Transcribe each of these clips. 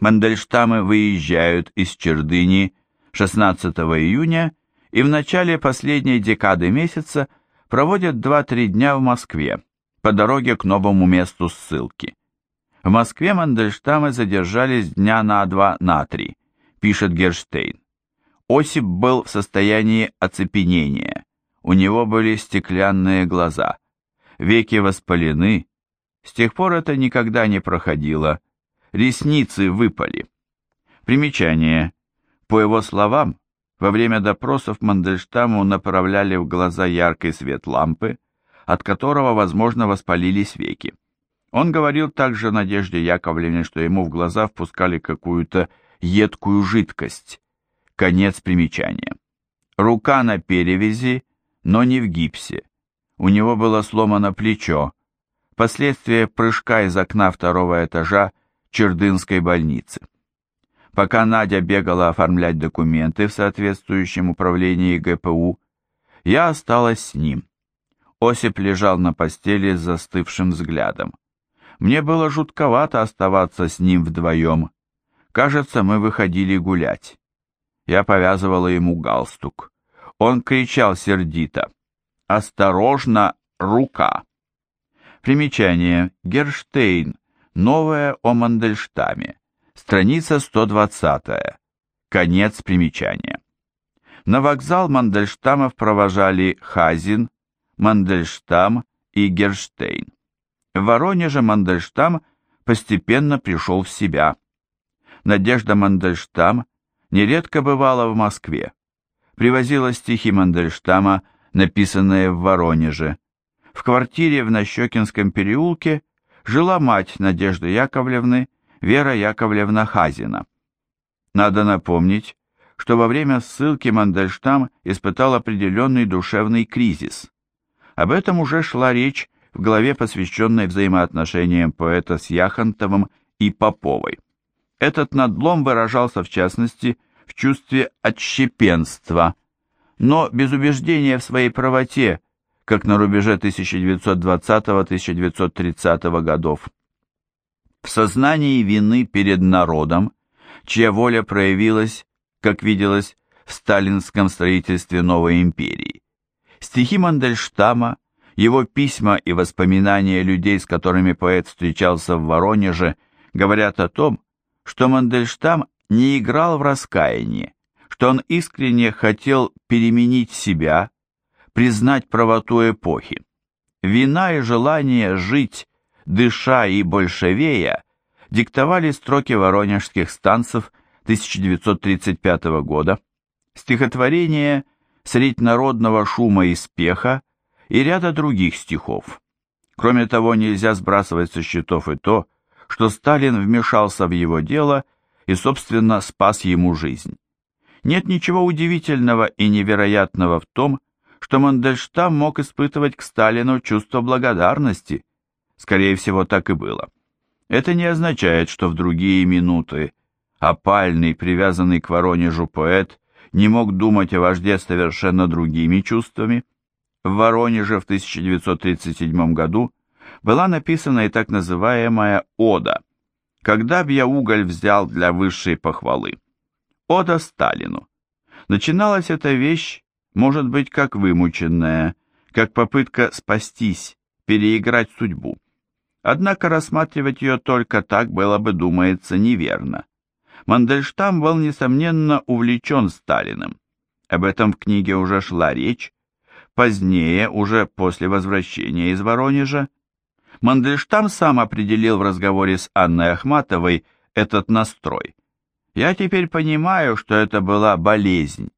Мандельштамы выезжают из Чердыни 16 июня и в начале последней декады месяца проводят 2-3 дня в Москве по дороге к новому месту ссылки. В Москве Мандельштамы задержались дня на два на три, пишет Герштейн. Осип был в состоянии оцепенения, у него были стеклянные глаза, веки воспалены, с тех пор это никогда не проходило, ресницы выпали. Примечание. По его словам, во время допросов Мандельштаму направляли в глаза яркий свет лампы, от которого, возможно, воспалились веки. Он говорил также Надежде Яковлевне, что ему в глаза впускали какую-то едкую жидкость. Конец примечания. Рука на перевязи, но не в гипсе. У него было сломано плечо. Последствия прыжка из окна второго этажа Чердынской больницы. Пока Надя бегала оформлять документы в соответствующем управлении ГПУ, я осталась с ним. Осип лежал на постели с застывшим взглядом. Мне было жутковато оставаться с ним вдвоем. Кажется, мы выходили гулять. Я повязывала ему галстук. Он кричал сердито. «Осторожно, рука!» Примечание. Герштейн. Новое о Мандельштаме. Страница 120. Конец примечания. На вокзал Мандельштамов провожали Хазин, Мандельштам и Герштейн. В Воронеже Мандельштам постепенно пришел в себя. Надежда Мандельштам нередко бывала в Москве. Привозила стихи Мандельштама, написанные в Воронеже. В квартире в Нащекинском переулке жила мать Надежды Яковлевны, Вера Яковлевна Хазина. Надо напомнить, что во время ссылки Мандельштам испытал определенный душевный кризис. Об этом уже шла речь в главе, посвященной взаимоотношениям поэта с Яхонтовым и Поповой. Этот надлом выражался, в частности, в чувстве отщепенства, но без убеждения в своей правоте, как на рубеже 1920-1930 годов. В сознании вины перед народом, чья воля проявилась, как виделось, в сталинском строительстве новой империи. Стихи Мандельштама, его письма и воспоминания людей, с которыми поэт встречался в Воронеже, говорят о том, что Мандельштам не играл в раскаяние, что он искренне хотел переменить себя, признать правоту эпохи. Вина и желание жить, дыша и большевея, диктовали строки воронежских станцев 1935 года, стихотворение «Средь народного шума и спеха» и ряда других стихов. Кроме того, нельзя сбрасывать со счетов и то, что Сталин вмешался в его дело и, собственно, спас ему жизнь. Нет ничего удивительного и невероятного в том, что Мандельштам мог испытывать к Сталину чувство благодарности. Скорее всего, так и было. Это не означает, что в другие минуты опальный, привязанный к Воронежу поэт не мог думать о вожде совершенно другими чувствами. В Воронеже в 1937 году была написана и так называемая «Ода», «Когда б я уголь взял для высшей похвалы». Ода Сталину. Начиналась эта вещь, может быть, как вымученная, как попытка спастись, переиграть судьбу. Однако рассматривать ее только так было бы, думается, неверно. Мандельштам был, несомненно, увлечен Сталиным. Об этом в книге уже шла речь. Позднее, уже после возвращения из Воронежа, Мандельштам сам определил в разговоре с Анной Ахматовой этот настрой. Я теперь понимаю, что это была болезнь.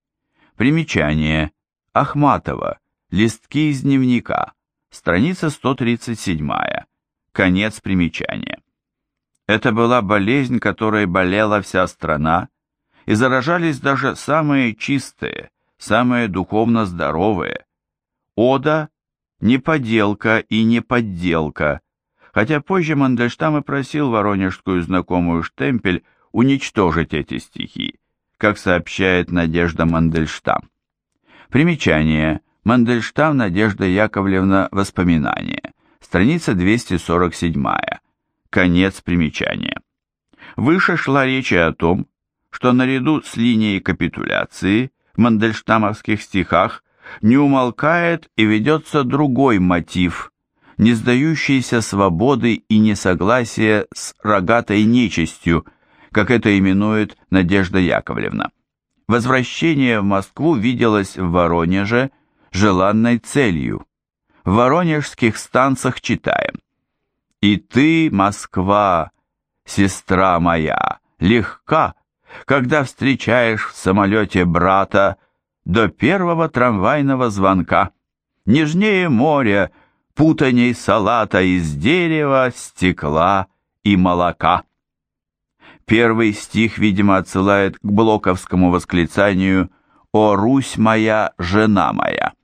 Примечание. Ахматова. Листки из дневника. Страница 137. Конец примечания. Это была болезнь, которой болела вся страна, и заражались даже самые чистые, самые духовно здоровые. Ода не поделка и не подделка, хотя позже Мандельштам и просил воронежскую знакомую Штемпель уничтожить эти стихи, как сообщает Надежда Мандельштам. Примечание. Мандельштам Надежда Яковлевна. Воспоминания. Страница 247. Конец примечания. Выше шла речь о том, что наряду с линией капитуляции в мандельштамовских стихах не умолкает и ведется другой мотив, не сдающийся свободы и несогласия с рогатой нечистью, как это именует Надежда Яковлевна. Возвращение в Москву виделось в Воронеже желанной целью. В воронежских станцах читаем «И ты, Москва, сестра моя, легка, когда встречаешь в самолете брата до первого трамвайного звонка. Нежнее моря, путаней салата из дерева, стекла и молока. Первый стих, видимо, отсылает к блоковскому восклицанию «О, Русь моя, жена моя».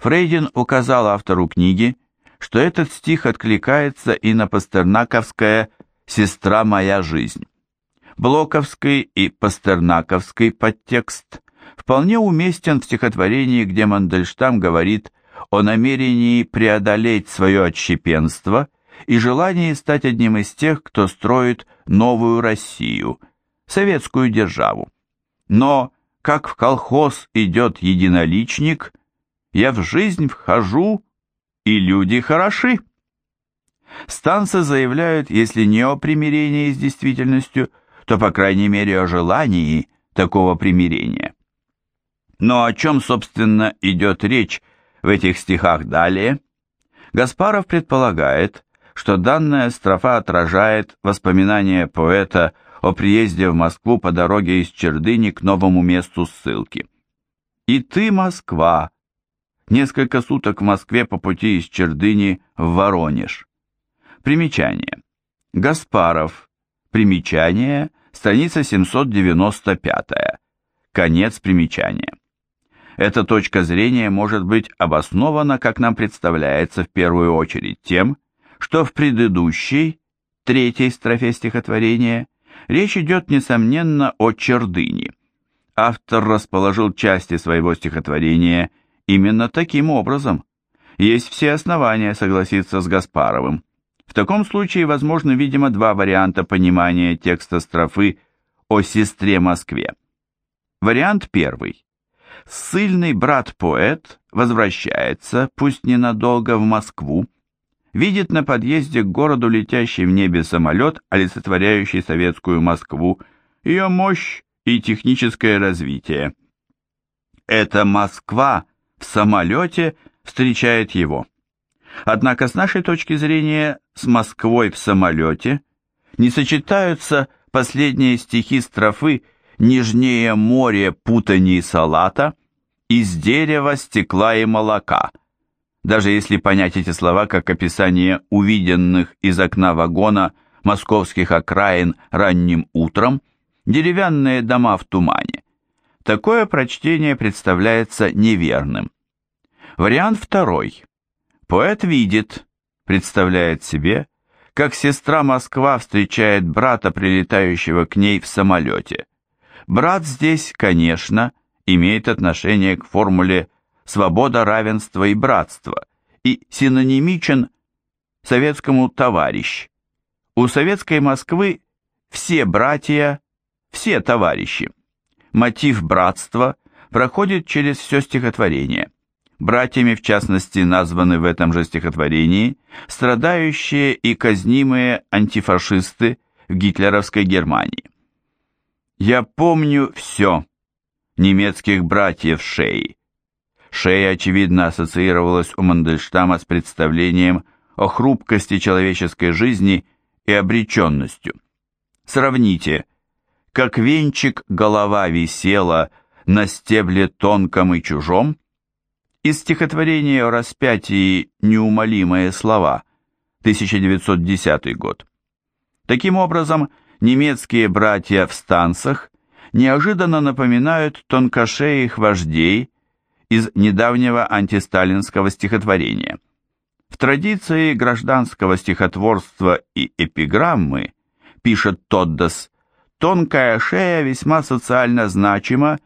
Фрейдин указал автору книги, что этот стих откликается и на пастернаковское «Сестра моя жизнь». Блоковский и пастернаковский подтекст вполне уместен в стихотворении, где Мандельштам говорит о намерении преодолеть свое отщепенство и желании стать одним из тех, кто строит новую Россию, советскую державу. Но, как в колхоз идет единоличник, я в жизнь вхожу, и люди хороши. Станцы заявляют, если не о примирении с действительностью, то, по крайней мере, о желании такого примирения. Но о чем, собственно, идет речь в этих стихах далее? Гаспаров предполагает, что данная строфа отражает воспоминания поэта о приезде в Москву по дороге из Чердыни к новому месту ссылки. «И ты, Москва!» Несколько суток в Москве по пути из Чердыни в Воронеж. Примечание. Гаспаров. Примечание. Страница 795. Конец примечания. Эта точка зрения может быть обоснована, как нам представляется, в первую очередь тем, что в предыдущей, третьей строфе стихотворения, речь идет, несомненно, о чердыне. Автор расположил части своего стихотворения именно таким образом. Есть все основания согласиться с Гаспаровым. В таком случае возможно, видимо, два варианта понимания текста строфы о сестре Москве. Вариант первый. Сыльный брат-поэт возвращается, пусть ненадолго, в Москву, видит на подъезде к городу летящий в небе самолет, олицетворяющий советскую Москву, ее мощь и техническое развитие. Эта Москва в самолете встречает его. Однако с нашей точки зрения с Москвой в самолете не сочетаются последние стихи строфы «Нежнее море путаний салата» из дерева, стекла и молока, даже если понять эти слова как описание увиденных из окна вагона московских окраин ранним утром, деревянные дома в тумане. Такое прочтение представляется неверным. Вариант второй. Поэт видит, представляет себе, как сестра Москва встречает брата, прилетающего к ней в самолете. Брат здесь, конечно, имеет отношение к формуле «свобода, равенство и братство» и синонимичен советскому «товарищ». У советской Москвы все братья, все товарищи. Мотив братства проходит через все стихотворение. Братьями, в частности, названы в этом же стихотворении страдающие и казнимые антифашисты в гитлеровской Германии. «Я помню все» немецких братьев Шеи. Шея, очевидно, ассоциировалась у Мандельштама с представлением о хрупкости человеческой жизни и обреченностью. Сравните, как венчик голова висела на стебле тонком и чужом, из стихотворения о распятии «Неумолимые слова», 1910 год. Таким образом, немецкие братья в станцах неожиданно напоминают тонкошеих вождей из недавнего антисталинского стихотворения. В традиции гражданского стихотворства и эпиграммы, пишет Тоддас, тонкая шея весьма социально значима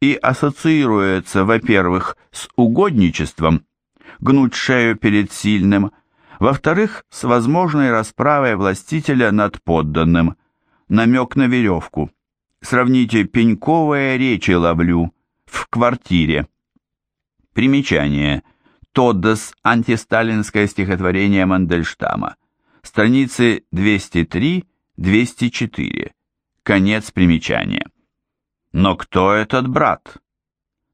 и ассоциируется, во-первых, с угодничеством, гнуть шею перед сильным, во-вторых, с возможной расправой властителя над подданным, намек на веревку. Сравните «пеньковые речи ловлю» в квартире. Примечание. Тоддес. Антисталинское стихотворение Мандельштама. Страницы 203-204. Конец примечания. Но кто этот брат?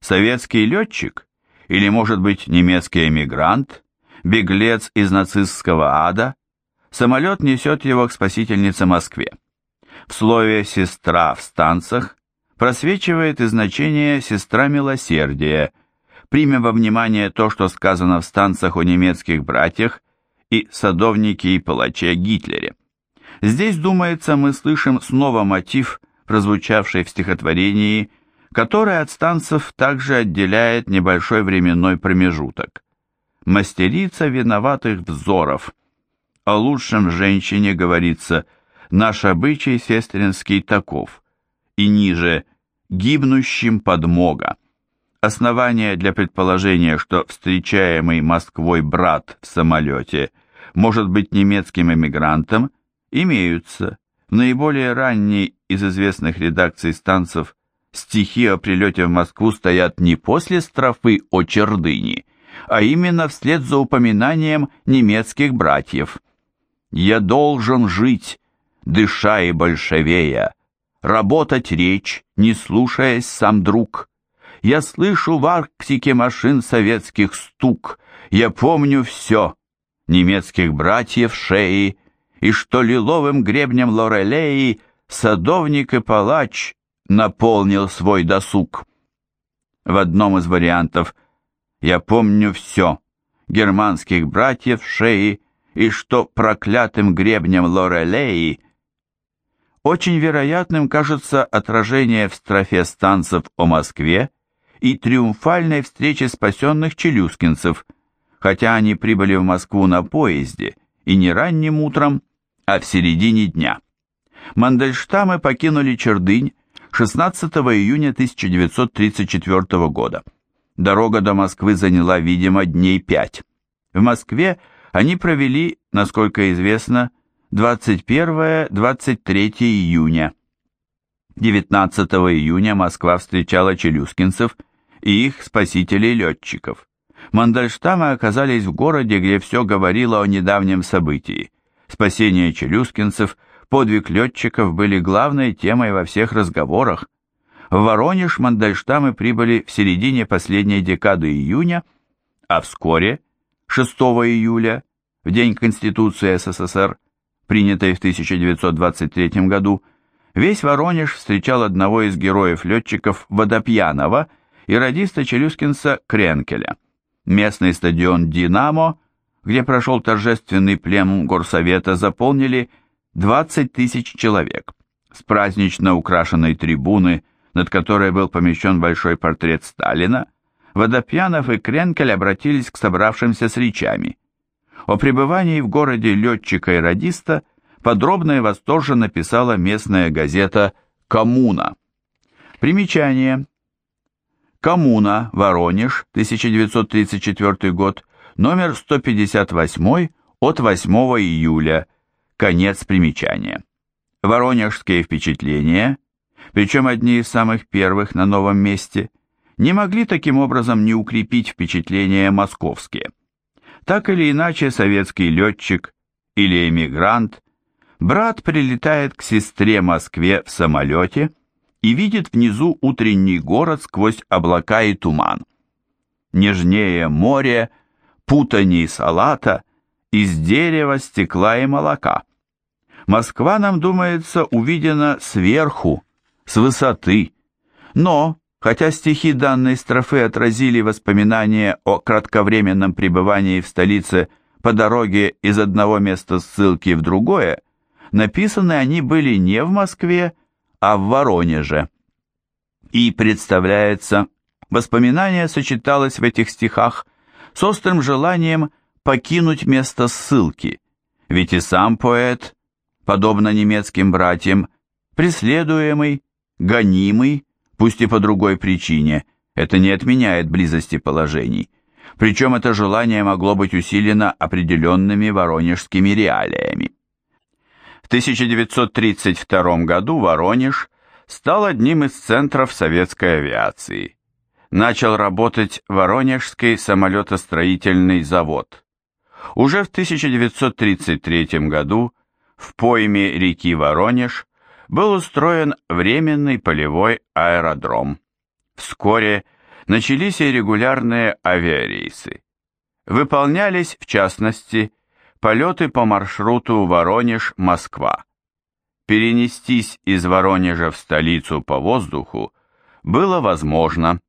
Советский летчик? Или, может быть, немецкий эмигрант? Беглец из нацистского ада? Самолет несет его к спасительнице Москве. В слове «сестра» в станцах просвечивает и значение «сестра милосердия», примем во внимание то, что сказано в станцах о немецких братьях и садовнике и палаче Гитлере. Здесь, думается, мы слышим снова мотив, прозвучавший в стихотворении, который от станцев также отделяет небольшой временной промежуток. «Мастерица виноватых взоров». О лучшем женщине говорится «Наш обычай сестринский таков» и ниже «Гибнущим подмога». Основания для предположения, что встречаемый Москвой брат в самолете может быть немецким эмигрантом, имеются. В наиболее ранней из известных редакций станцев стихи о прилете в Москву стоят не после строфы о Чердыне, а именно вслед за упоминанием немецких братьев. «Я должен жить, дыша и большевея, работать речь, не слушаясь сам друг. Я слышу в Арктике машин советских стук, я помню все, немецких братьев шеи, и что лиловым гребнем лорелеи садовник и палач наполнил свой досуг. В одном из вариантов. «Я помню все» германских братьев шеи. И что проклятым гребнем лорелеи. Очень вероятным кажется отражение в строфе станцев о Москве и триумфальной встрече спасенных челюскинцев, хотя они прибыли в Москву на поезде и не ранним утром, а в середине дня. Мандельштамы покинули Чердынь 16 июня 1934 года. Дорога до Москвы заняла, видимо, дней пять. В Москве они провели, насколько известно, 21-23 июня. 19 июня Москва встречала челюскинцев и их спасителей-летчиков. Мандельштамы оказались в городе, где все говорило о недавнем событии. Спасение челюскинцев, подвиг летчиков были главной темой во всех разговорах. В Воронеж Мандельштамы прибыли в середине последней декады июня, а вскоре, 6 июля, в день Конституции СССР, принятой в 1923 году, весь Воронеж встречал одного из героев-летчиков Водопьянова и радиста Челюскинца Кренкеля. Местный стадион «Динамо» где прошел торжественный пленум горсовета, заполнили 20 тысяч человек. С празднично украшенной трибуны, над которой был помещен большой портрет Сталина, Водопьянов и Кренкель обратились к собравшимся с речами. О пребывании в городе летчика и радиста подробно и восторженно написала местная газета «Коммуна». Примечание. «Коммуна», Воронеж, 1934 год, номер 158 от 8 июля, конец примечания. Воронежские впечатления, причем одни из самых первых на новом месте, не могли таким образом не укрепить впечатления московские. Так или иначе, советский летчик или эмигрант, брат прилетает к сестре Москве в самолете и видит внизу утренний город сквозь облака и туман. Нежнее море – путаний салата из дерева, стекла и молока. Москва, нам думается, увидена сверху, с высоты. Но, хотя стихи данной строфы отразили воспоминания о кратковременном пребывании в столице по дороге из одного места ссылки в другое, написаны они были не в Москве, а в Воронеже. И, представляется, воспоминание сочеталось в этих стихах с острым желанием покинуть место ссылки, ведь и сам поэт, подобно немецким братьям, преследуемый, гонимый, пусть и по другой причине, это не отменяет близости положений. Причем это желание могло быть усилено определенными воронежскими реалиями. В 1932 году Воронеж стал одним из центров советской авиации. Начал работать Воронежский самолетостроительный завод. Уже в 1933 году в пойме реки Воронеж был устроен временный полевой аэродром. Вскоре начались и регулярные авиарейсы. Выполнялись, в частности, полеты по маршруту Воронеж-Москва. Перенестись из Воронежа в столицу по воздуху было возможно.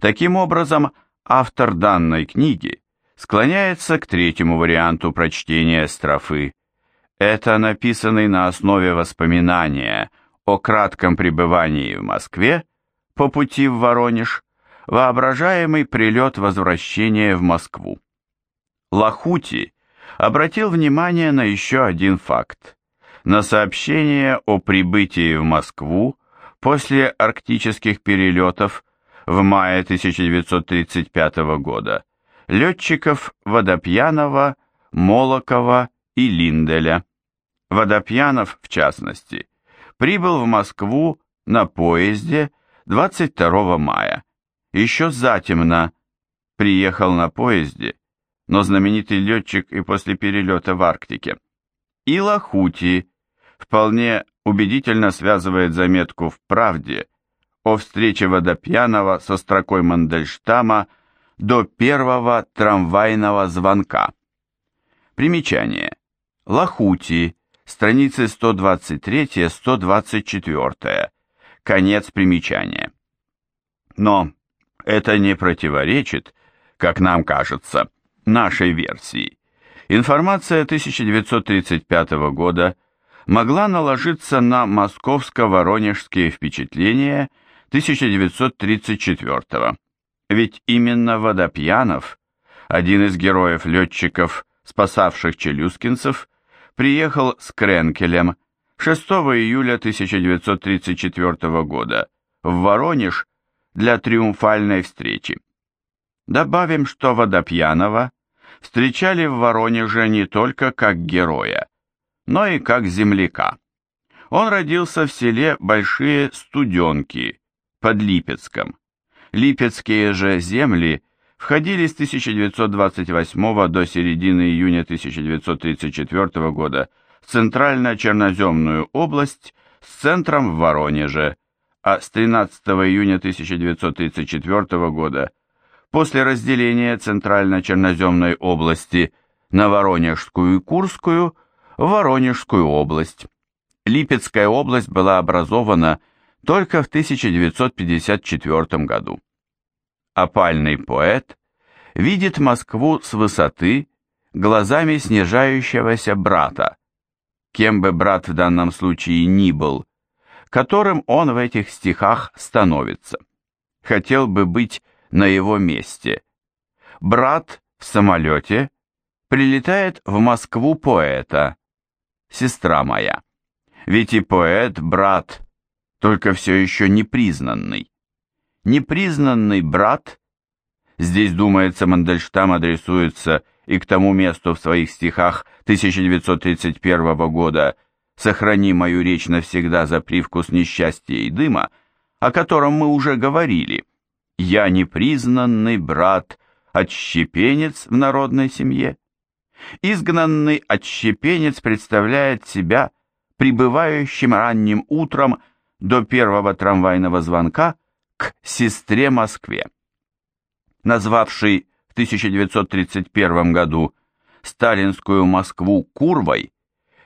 Таким образом, автор данной книги склоняется к третьему варианту прочтения строфы. Это написанный на основе воспоминания о кратком пребывании в Москве по пути в Воронеж, воображаемый прилет возвращения в Москву. Лахути обратил внимание на еще один факт на сообщение о прибытии в Москву после арктических перелетов в мае 1935 года летчиков Водопьянова, Молокова и Линделя. Водопьянов, в частности, прибыл в Москву на поезде 22 мая. Еще затемно приехал на поезде, но знаменитый летчик и после перелета в Арктике. И Лахути вполне убедительно связывает заметку в «Правде» о встрече Водопьянова со строкой Мандельштама до первого трамвайного звонка. Примечание. Лахути, страницы 123-124. Конец примечания. Но это не противоречит, как нам кажется, нашей версии. Информация 1935 года – могла наложиться на московско-воронежские впечатления 1934 Ведь именно Водопьянов, один из героев-летчиков, спасавших челюскинцев, приехал с Кренкелем 6 июля 1934 года в Воронеж для триумфальной встречи. Добавим, что Водопьянова встречали в Воронеже не только как героя, но и как земляка. Он родился в селе Большие Студенки под Липецком. Липецкие же земли входили с 1928 до середины июня 1934 года в Центрально-Черноземную область с центром в Воронеже, а с 13 июня 1934 года после разделения Центрально-Черноземной области на Воронежскую и Курскую – в Воронежскую область. Липецкая область была образована только в 1954 году. Опальный поэт видит Москву с высоты глазами снижающегося брата, кем бы брат в данном случае ни был, которым он в этих стихах становится. Хотел бы быть на его месте. Брат в самолете прилетает в Москву поэта, сестра моя. Ведь и поэт, брат, только все еще непризнанный. Непризнанный брат, здесь, думается, Мандельштам адресуется и к тому месту в своих стихах 1931 года «Сохрани мою речь навсегда за привкус несчастья и дыма», о котором мы уже говорили. «Я непризнанный брат, отщепенец в народной семье». Изгнанный отщепенец представляет себя прибывающим ранним утром до первого трамвайного звонка к сестре Москве. Назвавший в 1931 году сталинскую Москву Курвой,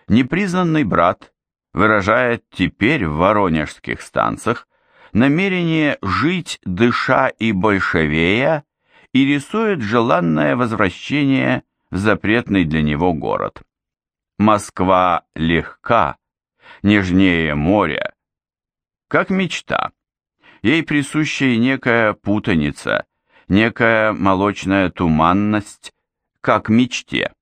непризнанный брат выражает теперь в воронежских станциях намерение жить, дыша и большевея, и рисует желанное возвращение в запретный для него город. Москва легка, нежнее моря, как мечта. Ей присуща и некая путаница, некая молочная туманность, как мечте.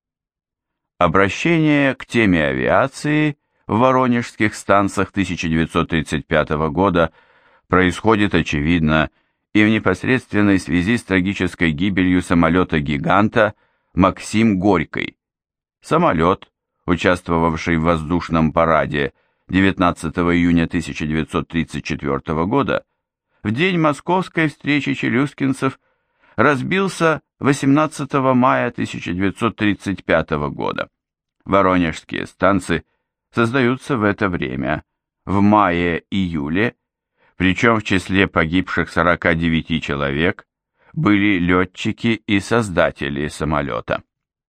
Обращение к теме авиации в воронежских станциях 1935 года происходит, очевидно, и в непосредственной связи с трагической гибелью самолета-гиганта Максим Горький. Самолет, участвовавший в воздушном параде 19 июня 1934 года, в день московской встречи челюскинцев разбился 18 мая 1935 года. Воронежские станции создаются в это время, в мае-июле, причем в числе погибших 49 человек были летчики и создатели самолета.